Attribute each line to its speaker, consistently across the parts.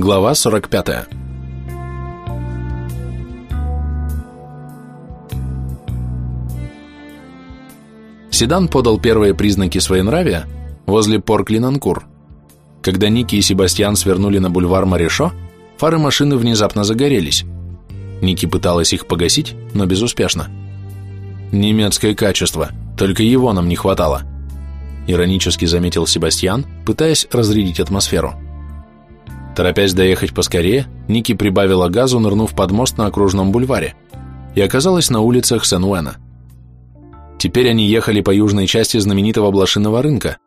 Speaker 1: Глава 45 Седан подал первые признаки своенравия возле Порклинанкур. Когда Ники и Себастьян свернули на бульвар Марешо, фары машины внезапно загорелись. Ники пыталась их погасить, но безуспешно. «Немецкое качество, только его нам не хватало», иронически заметил Себастьян, пытаясь разрядить атмосферу. Торопясь доехать поскорее, Ники прибавила газу, нырнув под мост на окружном бульваре, и оказалась на улицах Сен-Уэна. Теперь они ехали по южной части знаменитого блошиного рынка,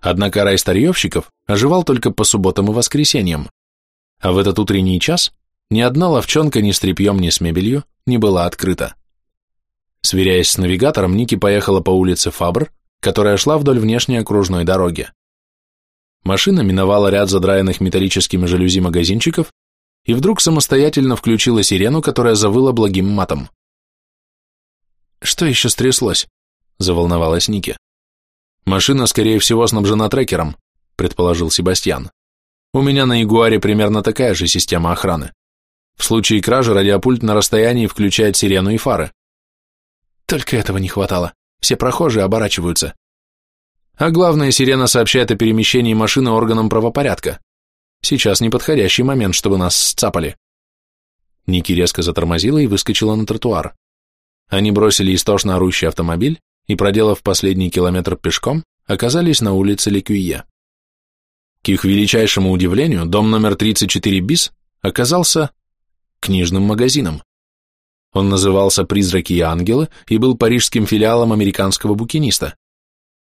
Speaker 1: однако рай старьевщиков оживал только по субботам и воскресеньям, а в этот утренний час ни одна ловчонка ни с тряпьем, ни с мебелью не была открыта. Сверяясь с навигатором, Ники поехала по улице Фабр, которая шла вдоль внешней окружной дороги. Машина миновала ряд задраенных металлическими жалюзи магазинчиков и вдруг самостоятельно включила сирену, которая завыла благим матом. «Что еще стряслось?» – заволновалась Ники. «Машина, скорее всего, снабжена трекером», – предположил Себастьян. «У меня на Ягуаре примерно такая же система охраны. В случае кражи радиопульт на расстоянии включает сирену и фары». «Только этого не хватало», все прохожие оборачиваются. А главное, сирена сообщает о перемещении машины органам правопорядка. Сейчас неподходящий момент, чтобы нас сцапали. Ники резко затормозила и выскочила на тротуар. Они бросили истошно орущий автомобиль и, проделав последний километр пешком, оказались на улице Лекюе. К их величайшему удивлению, дом номер 34 БИС оказался книжным магазином. Он назывался «Призраки и ангелы» и был парижским филиалом американского букиниста.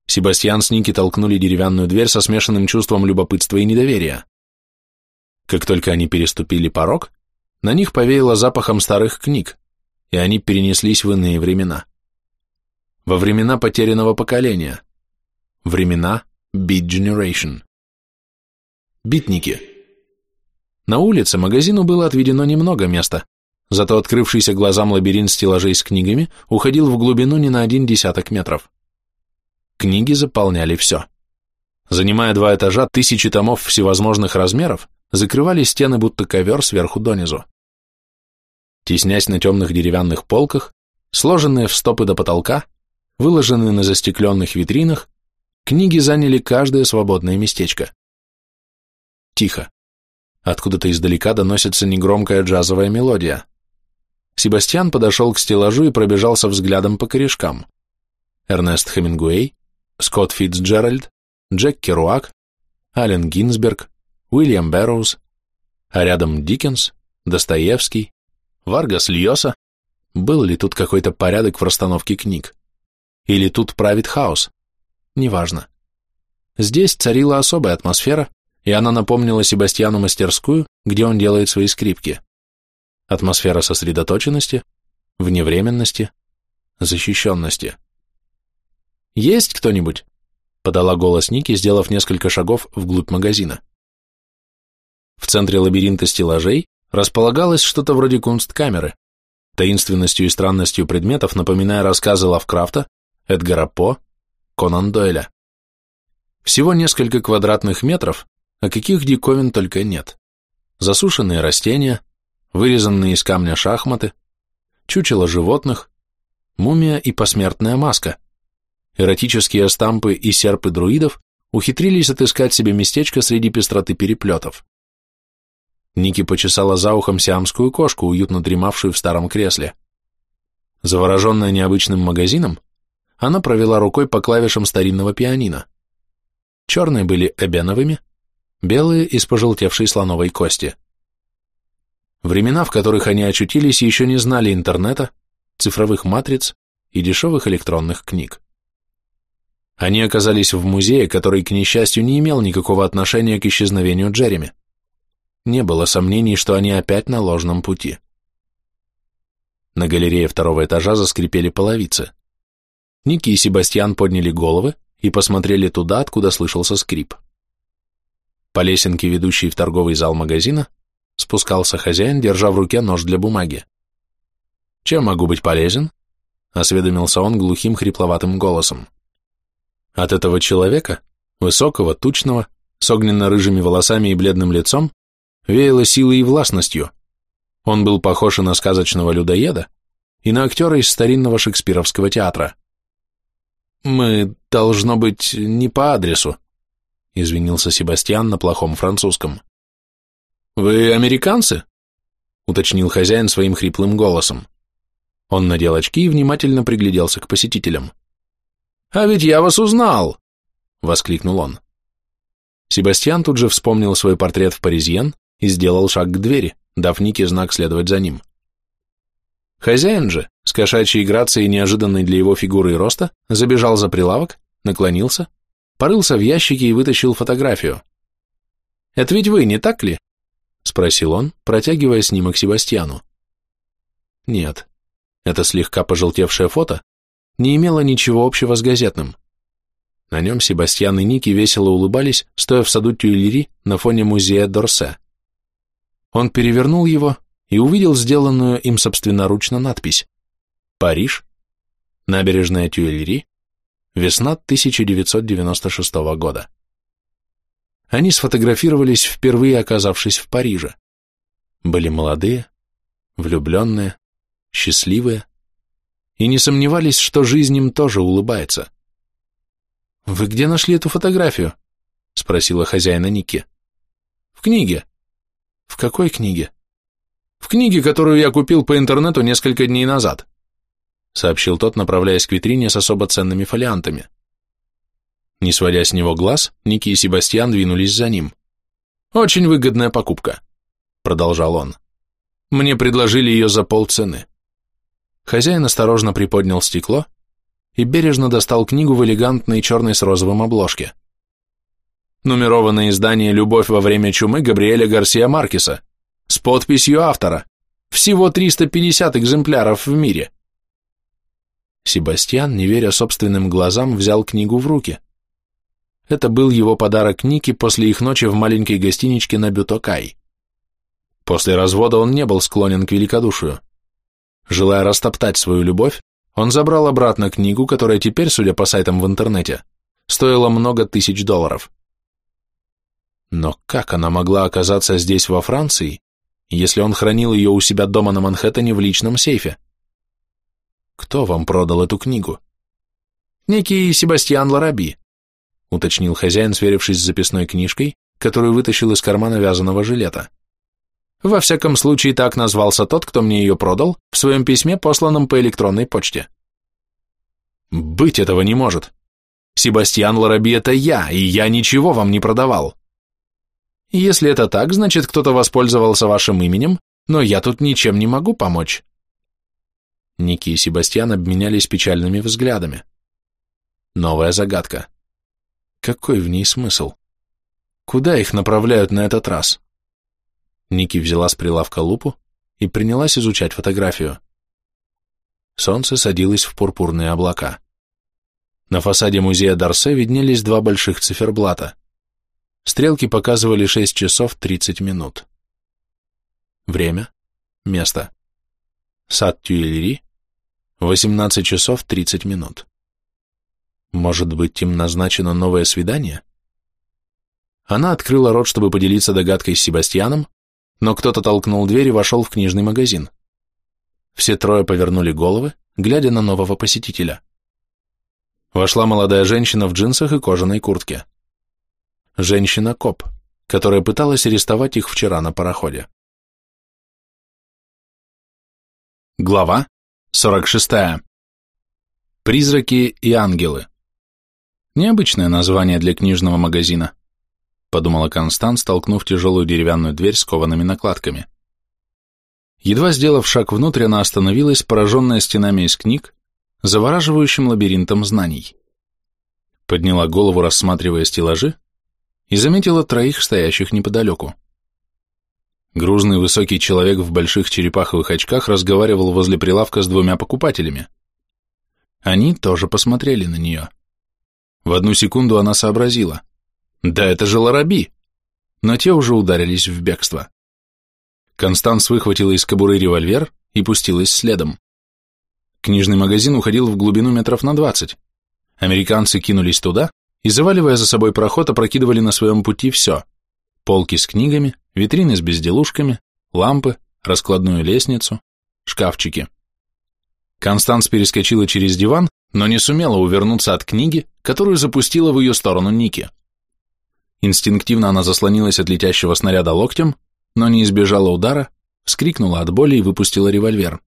Speaker 1: Себастьян с Ники толкнули деревянную дверь со смешанным чувством любопытства и недоверия. Как только они переступили порог, на них повеяло запахом старых книг, и они перенеслись в иные времена. Во времена потерянного поколения. Времена Beat Generation. Битники. На улице магазину было отведено немного места, Зато открывшийся глазам лабиринт стеллажей с книгами уходил в глубину не на один десяток метров. Книги заполняли все. Занимая два этажа, тысячи томов всевозможных размеров закрывали стены, будто ковер сверху донизу. Теснясь на темных деревянных полках, сложенные в стопы до потолка, выложенные на застекленных витринах, книги заняли каждое свободное местечко. Тихо. Откуда-то издалека доносится негромкая джазовая мелодия. Себастьян подошел к стеллажу и пробежался взглядом по корешкам. Эрнест Хемингуэй, Скотт Фитцджеральд, Джек Керуак, Ален Гинзберг, Уильям Бэрроуз, а рядом Диккенс, Достоевский, Варгас Льоса. Был ли тут какой-то порядок в расстановке книг? Или тут правит хаос? Неважно. Здесь царила особая атмосфера, и она напомнила Себастьяну мастерскую, где он делает свои скрипки атмосфера сосредоточенности, вневременности, защищенности. «Есть кто-нибудь?» — подала голос Ники, сделав несколько шагов вглубь магазина. В центре лабиринта стеллажей располагалось что-то вроде кунсткамеры, таинственностью и странностью предметов напоминая рассказы Лавкрафта, Эдгара По, Конан Дойля. Всего несколько квадратных метров, а каких диковин только нет. Засушенные растения, вырезанные из камня шахматы, чучело животных, мумия и посмертная маска. Эротические стампы и серпы друидов ухитрились отыскать себе местечко среди пестроты переплетов. Ники почесала за ухом сиамскую кошку, уютно дремавшую в старом кресле. Завороженная необычным магазином, она провела рукой по клавишам старинного пианино. Черные были эбеновыми, белые из пожелтевшей слоновой кости. Времена, в которых они очутились, еще не знали интернета, цифровых матриц и дешевых электронных книг. Они оказались в музее, который, к несчастью, не имел никакого отношения к исчезновению Джереми. Не было сомнений, что они опять на ложном пути. На галерее второго этажа заскрипели половицы. Ники и Себастьян подняли головы и посмотрели туда, откуда слышался скрип. По лесенке, ведущей в торговый зал магазина, Спускался хозяин, держа в руке нож для бумаги. «Чем могу быть полезен?» — осведомился он глухим хрипловатым голосом. От этого человека, высокого, тучного, с огненно-рыжими волосами и бледным лицом, веяло силой и властностью. Он был похож и на сказочного людоеда, и на актера из старинного шекспировского театра. «Мы, должно быть, не по адресу», — извинился Себастьян на плохом французском. «Вы американцы?» — уточнил хозяин своим хриплым голосом. Он надел очки и внимательно пригляделся к посетителям. «А ведь я вас узнал!» — воскликнул он. Себастьян тут же вспомнил свой портрет в Паризьен и сделал шаг к двери, дав Нике знак следовать за ним. Хозяин же, с кошачьей грацией, неожиданной для его фигуры и роста, забежал за прилавок, наклонился, порылся в ящике и вытащил фотографию. «Это ведь вы, не так ли?» — спросил он, протягивая снимок Себастьяну. «Нет, это слегка пожелтевшее фото не имело ничего общего с газетным. На нем Себастьян и Ники весело улыбались, стоя в саду Тюильри на фоне музея Дорсе. Он перевернул его и увидел сделанную им собственноручно надпись «Париж, набережная Тюильри, весна 1996 года». Они сфотографировались, впервые оказавшись в Париже. Были молодые, влюбленные, счастливые и не сомневались, что жизнь им тоже улыбается. «Вы где нашли эту фотографию?» — спросила хозяина Ники. «В книге». «В какой книге?» «В книге, которую я купил по интернету несколько дней назад», — сообщил тот, направляясь к витрине с особо ценными фолиантами. Не сводя с него глаз, Ники и Себастьян двинулись за ним. «Очень выгодная покупка», — продолжал он. «Мне предложили ее за полцены». Хозяин осторожно приподнял стекло и бережно достал книгу в элегантной черной с розовым обложке. Нумерованное издание «Любовь во время чумы» Габриэля Гарсия Маркеса с подписью автора. Всего 350 экземпляров в мире. Себастьян, не веря собственным глазам, взял книгу в руки. Это был его подарок Нике после их ночи в маленькой гостиничке на Бютокай. После развода он не был склонен к великодушию. Желая растоптать свою любовь, он забрал обратно книгу, которая теперь, судя по сайтам в интернете, стоила много тысяч долларов. Но как она могла оказаться здесь, во Франции, если он хранил ее у себя дома на Манхэттене в личном сейфе? Кто вам продал эту книгу? Некий Себастьян Лараби, уточнил хозяин, сверившись с записной книжкой, которую вытащил из кармана вязаного жилета. Во всяком случае, так назвался тот, кто мне ее продал, в своем письме, посланном по электронной почте. Быть этого не может. Себастьян Лараби это я, и я ничего вам не продавал. Если это так, значит, кто-то воспользовался вашим именем, но я тут ничем не могу помочь. Ники и Себастьян обменялись печальными взглядами. Новая загадка. Какой в ней смысл? Куда их направляют на этот раз? Ники взяла с прилавка лупу и принялась изучать фотографию. Солнце садилось в пурпурные облака. На фасаде музея Дарсе виднелись два больших циферблата. Стрелки показывали 6 часов 30 минут. Время, место. Сад Тюильри, 18 часов 30 минут. Может быть, им назначено новое свидание? Она открыла рот, чтобы поделиться догадкой с Себастьяном, но кто-то толкнул дверь и вошел в книжный магазин. Все трое повернули головы, глядя на нового посетителя. Вошла молодая женщина в джинсах и кожаной куртке. Женщина-коп, которая пыталась арестовать их вчера на пароходе. Глава 46. Призраки и ангелы. Необычное название для книжного магазина подумала Констант, столкнув тяжелую деревянную дверь с коваными накладками. Едва сделав шаг внутрь, она остановилась, пораженная стенами из книг, завораживающим лабиринтом знаний. Подняла голову, рассматривая стеллажи, и заметила троих, стоящих неподалеку. Грузный высокий человек в больших черепаховых очках разговаривал возле прилавка с двумя покупателями. Они тоже посмотрели на нее. В одну секунду она сообразила – да это же Лараби! Но те уже ударились в бегство. Констанс выхватила из кобуры револьвер и пустилась следом. Книжный магазин уходил в глубину метров на двадцать. Американцы кинулись туда и, заваливая за собой проход, опрокидывали на своем пути все. Полки с книгами, витрины с безделушками, лампы, раскладную лестницу, шкафчики. Констанс перескочила через диван, но не сумела увернуться от книги, которую запустила в ее сторону Ники. Инстинктивно она заслонилась от летящего снаряда локтем, но не избежала удара, вскрикнула от боли и выпустила револьвер.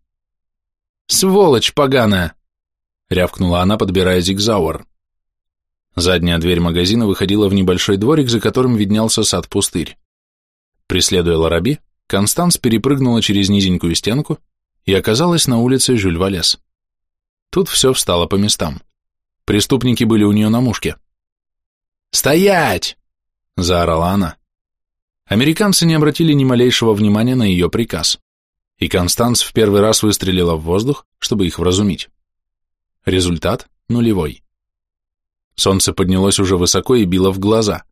Speaker 1: «Сволочь поганая!» — рявкнула она, подбирая зигзауэр. Задняя дверь магазина выходила в небольшой дворик, за которым виднелся сад-пустырь. Преследуя Лараби, Констанс перепрыгнула через низенькую стенку и оказалась на улице Жюль Валес. Тут все встало по местам. Преступники были у нее на мушке. «Стоять!» – заорала она. Американцы не обратили ни малейшего внимания на ее приказ, и Констанс в первый раз выстрелила в воздух, чтобы их вразумить. Результат нулевой. Солнце поднялось уже высоко и било в глаза.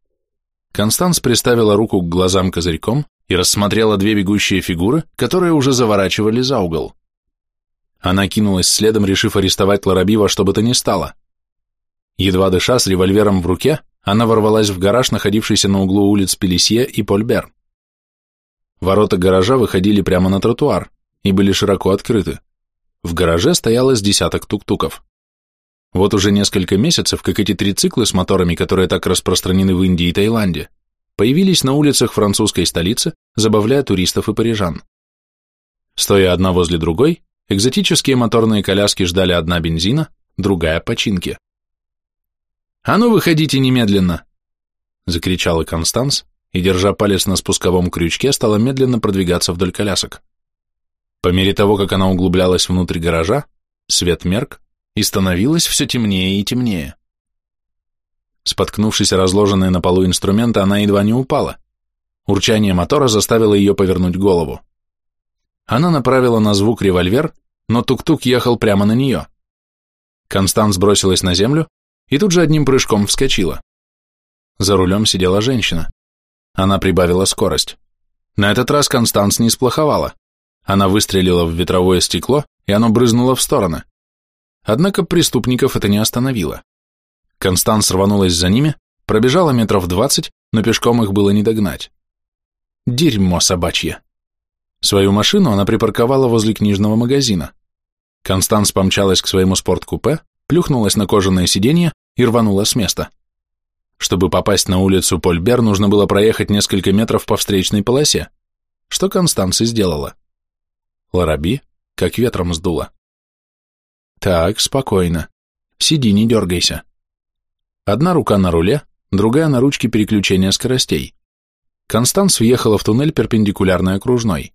Speaker 1: Констанс приставила руку к глазам козырьком и рассмотрела две бегущие фигуры, которые уже заворачивали за угол. Она кинулась следом, решив арестовать Лараби во что бы то ни стало. Едва дыша, с револьвером в руке, она ворвалась в гараж, находившийся на углу улиц Пелесье и Польбер. Ворота гаража выходили прямо на тротуар и были широко открыты. В гараже стояло с десяток тук-туков. Вот уже несколько месяцев, как эти три циклы с моторами, которые так распространены в Индии и Таиланде, появились на улицах французской столицы, забавляя туристов и парижан. Стоя одна возле другой, экзотические моторные коляски ждали одна бензина, другая починки. «А ну, выходите немедленно!» — закричала Констанс и, держа палец на спусковом крючке, стала медленно продвигаться вдоль колясок. По мере того, как она углублялась внутрь гаража, свет мерк и становилось все темнее и темнее. Споткнувшись о разложенные на полу инструменты, она едва не упала. Урчание мотора заставило ее повернуть голову. Она направила на звук револьвер, но тук-тук ехал прямо на нее. Констанс бросилась на землю, и тут же одним прыжком вскочила. За рулем сидела женщина. Она прибавила скорость. На этот раз Констанс не сплоховала. Она выстрелила в ветровое стекло, и оно брызнуло в стороны. Однако преступников это не остановило. Констанс рванулась за ними, пробежала метров двадцать, но пешком их было не догнать. Дерьмо собачье. Свою машину она припарковала возле книжного магазина. Констанс помчалась к своему спорткупе, плюхнулась на кожаное сиденье и рванула с места. Чтобы попасть на улицу Польбер, нужно было проехать несколько метров по встречной полосе, что Констанс и сделала. Лараби как ветром сдуло. Так, спокойно. Сиди, не дергайся. Одна рука на руле, другая на ручке переключения скоростей. Констанс въехала в туннель перпендикулярно окружной.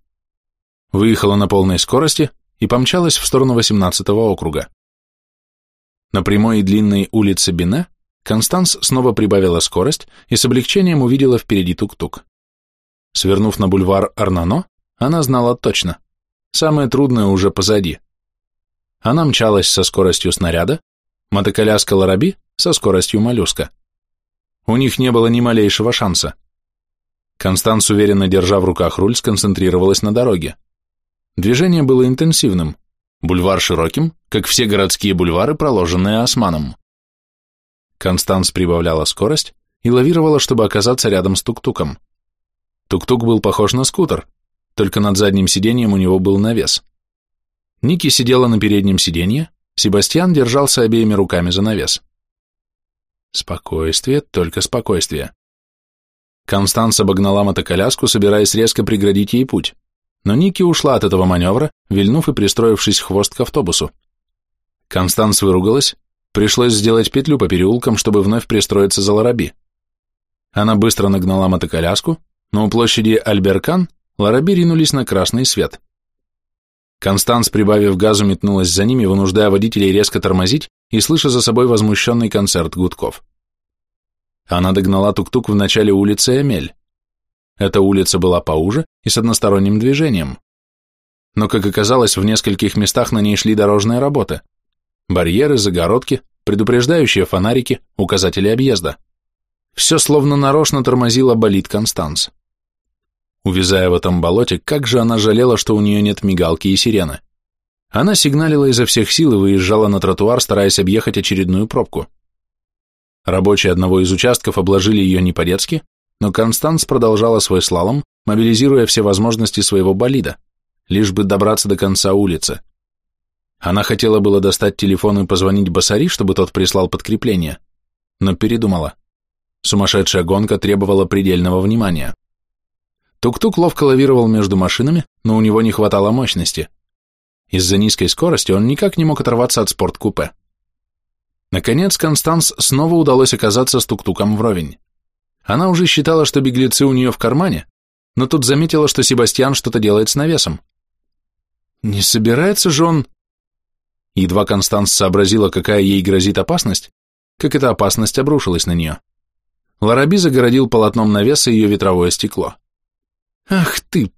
Speaker 1: Выехала на полной скорости и помчалась в сторону 18-го округа. На прямой и длинной улице Бине Констанс снова прибавила скорость и с облегчением увидела впереди тук-тук. Свернув на бульвар Арнано, она знала точно. Самое трудное уже позади. Она мчалась со скоростью снаряда, мотоколяска Лараби со скоростью моллюска. У них не было ни малейшего шанса. Констанс, уверенно держа в руках руль, сконцентрировалась на дороге. Движение было интенсивным, бульвар широким, как все городские бульвары, проложенные османом. Констанс прибавляла скорость и лавировала, чтобы оказаться рядом с тук-туком. Тук-тук был похож на скутер, только над задним сиденьем у него был навес. Ники сидела на переднем сиденье, Себастьян держался обеими руками за навес. Спокойствие, только спокойствие. Констанс обогнала мотоколяску, собираясь резко преградить ей путь, но Ники ушла от этого маневра, вильнув и пристроившись хвост к автобусу. Констанс выругалась, пришлось сделать петлю по переулкам, чтобы вновь пристроиться за Лараби. Она быстро нагнала мотоколяску, но у площади Альберкан Лараби ринулись на красный свет. Констанс, прибавив газу, метнулась за ними, вынуждая водителей резко тормозить и слыша за собой возмущенный концерт гудков. Она догнала тук-тук в начале улицы Эмель. Эта улица была поуже и с односторонним движением. Но, как оказалось, в нескольких местах на ней шли дорожные работы. Барьеры, загородки, предупреждающие фонарики, указатели объезда. Все словно нарочно тормозило болит Констанс. Увязая в этом болоте, как же она жалела, что у нее нет мигалки и сирены. Она сигналила изо всех сил и выезжала на тротуар, стараясь объехать очередную пробку. Рабочие одного из участков обложили ее не по-детски, но Констанс продолжала свой слалом, мобилизируя все возможности своего болида, лишь бы добраться до конца улицы. Она хотела было достать телефон и позвонить Басари, чтобы тот прислал подкрепление, но передумала. Сумасшедшая гонка требовала предельного внимания. Тук-тук ловко лавировал между машинами, но у него не хватало мощности. Из-за низкой скорости он никак не мог оторваться от спорткупе. Наконец, Констанс снова удалось оказаться с тук-туком вровень. Она уже считала, что беглецы у нее в кармане, но тут заметила, что Себастьян что-то делает с навесом. Не собирается же он... Едва Констанс сообразила, какая ей грозит опасность, как эта опасность обрушилась на нее. Лараби загородил полотном навеса ее ветровое стекло. «Ах ты!»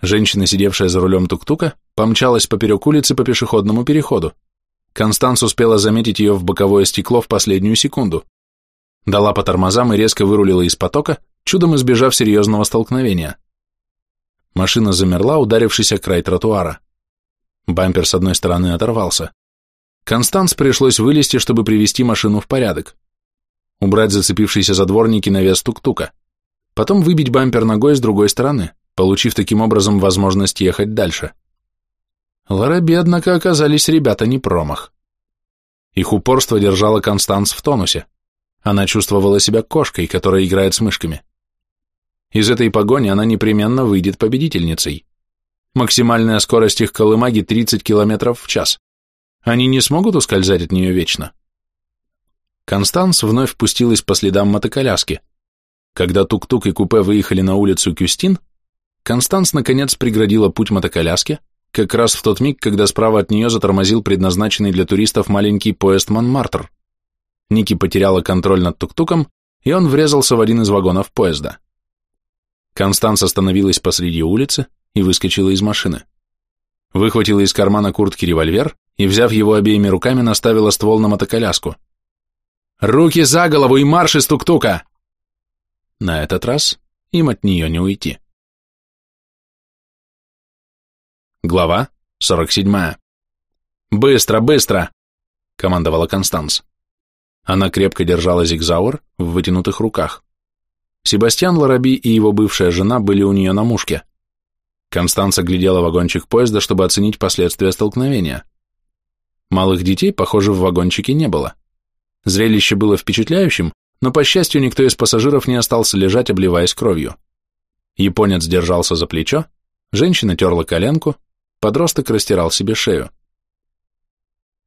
Speaker 1: Женщина, сидевшая за рулем тук-тука, помчалась поперек улицы по пешеходному переходу. Констанс успела заметить ее в боковое стекло в последнюю секунду. Дала по тормозам и резко вырулила из потока, чудом избежав серьезного столкновения. Машина замерла, ударившись о край тротуара. Бампер с одной стороны оторвался. Констанс пришлось вылезти, чтобы привести машину в порядок. Убрать зацепившиеся задворники на вес тук-тука. Потом выбить бампер ногой с другой стороны, получив таким образом возможность ехать дальше. Лараби, однако, оказались ребята не промах. Их упорство держало Констанс в тонусе. Она чувствовала себя кошкой, которая играет с мышками. Из этой погони она непременно выйдет победительницей. Максимальная скорость их колымаги 30 км в час. Они не смогут ускользать от нее вечно. Констанс вновь впустилась по следам мотоколяски. Когда тук-тук и купе выехали на улицу Кюстин, Констанс наконец преградила путь мотоколяске, как раз в тот миг, когда справа от нее затормозил предназначенный для туристов маленький поезд Монмартр. Ники потеряла контроль над тук-туком, и он врезался в один из вагонов поезда. Констанс остановилась посреди улицы и выскочила из машины. Выхватила из кармана куртки револьвер и, взяв его обеими руками, наставила ствол на мотоколяску. «Руки за голову и марш из тук-тука!» На этот раз им от нее не уйти. Глава 47. «Быстро, быстро!» — командовала Констанс. Она крепко держала зигзауэр в вытянутых руках. Себастьян Лараби и его бывшая жена были у нее на мушке. Констанца глядела вагончик поезда, чтобы оценить последствия столкновения. Малых детей, похоже, в вагончике не было. Зрелище было впечатляющим, но, по счастью, никто из пассажиров не остался лежать, обливаясь кровью. Японец держался за плечо, женщина терла коленку, Подросток растирал себе шею.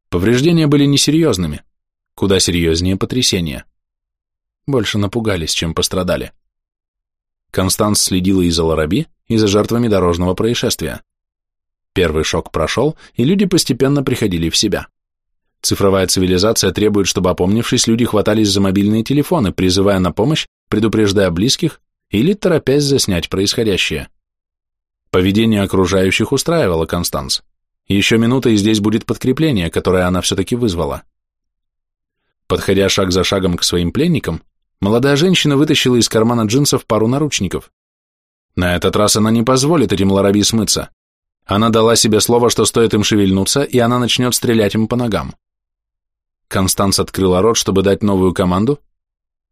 Speaker 1: Повреждения были несерьезными, куда серьезнее потрясения. Больше напугались, чем пострадали. Констанс следила и за Лараби, и за жертвами дорожного происшествия. Первый шок прошел, и люди постепенно приходили в себя. Цифровая цивилизация требует, чтобы опомнившись, люди хватались за мобильные телефоны, призывая на помощь, предупреждая близких или торопясь заснять происходящее. Поведение окружающих устраивало Констанс. Еще минута, и здесь будет подкрепление, которое она все-таки вызвала. Подходя шаг за шагом к своим пленникам, молодая женщина вытащила из кармана джинсов пару наручников. На этот раз она не позволит этим лараби смыться. Она дала себе слово, что стоит им шевельнуться, и она начнет стрелять им по ногам. Констанс открыла рот, чтобы дать новую команду,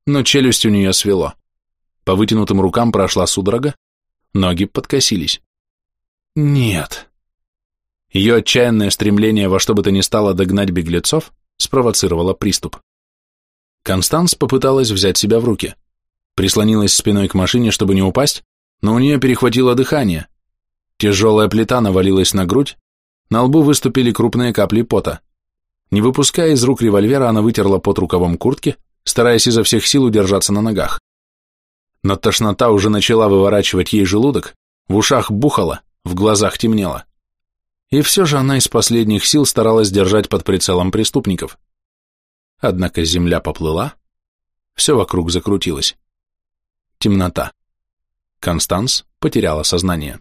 Speaker 1: но челюсть у нее свело. По вытянутым рукам прошла судорога, ноги подкосились. Нет. Ее отчаянное стремление во что бы то ни стало догнать беглецов спровоцировало приступ. Констанс попыталась взять себя в руки. Прислонилась спиной к машине, чтобы не упасть, но у нее перехватило дыхание. Тяжелая плита навалилась на грудь, на лбу выступили крупные капли пота. Не выпуская из рук револьвера, она вытерла под рукавом куртки, стараясь изо всех сил удержаться на ногах. Но тошнота уже начала выворачивать ей желудок, в ушах бухало, в глазах темнело. И все же она из последних сил старалась держать под прицелом преступников. Однако земля поплыла, все вокруг закрутилось. Темнота. Констанс потеряла сознание.